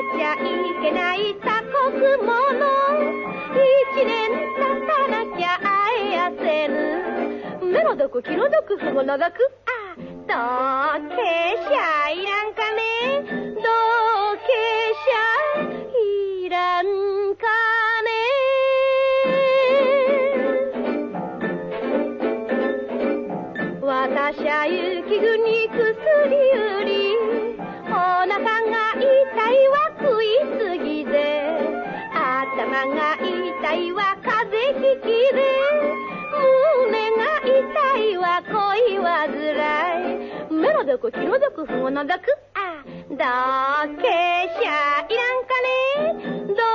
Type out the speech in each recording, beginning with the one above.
ちゃいけない他国者一年経たなきゃ会えやせぬ。目の毒気の毒ふもの毒あどけしゃいらんかね。どけしゃいらんかね。私は雪国薬売が痛いは風邪ひきで胸が痛いは恋はづらい。目の毒気の毒不毛の毒。あどけしゃいらんかね。ど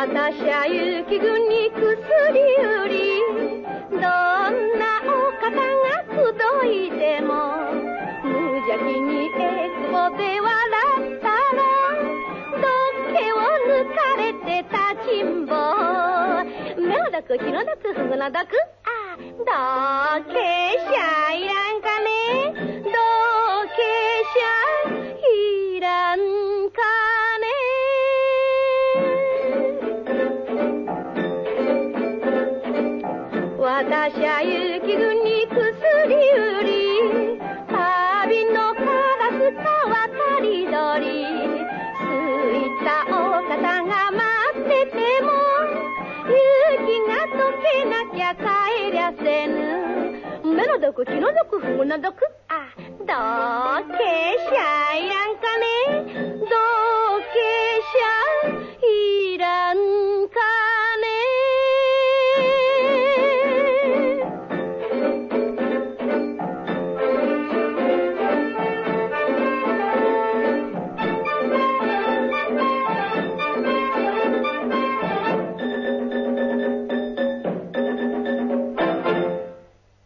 私は雪国薬売り。どんなお方が口説いても無邪気にエクボで笑ったらどっけを抜かれて立ちんぼ。目の毒気の毒ふぐの毒あどけ私は雪国薬売り旅のカラスか渡り鳥。すいたお方が待ってても雪が溶けなきゃ帰りゃせぬ。目の毒気の毒ふぐの毒。あどけしゃいらん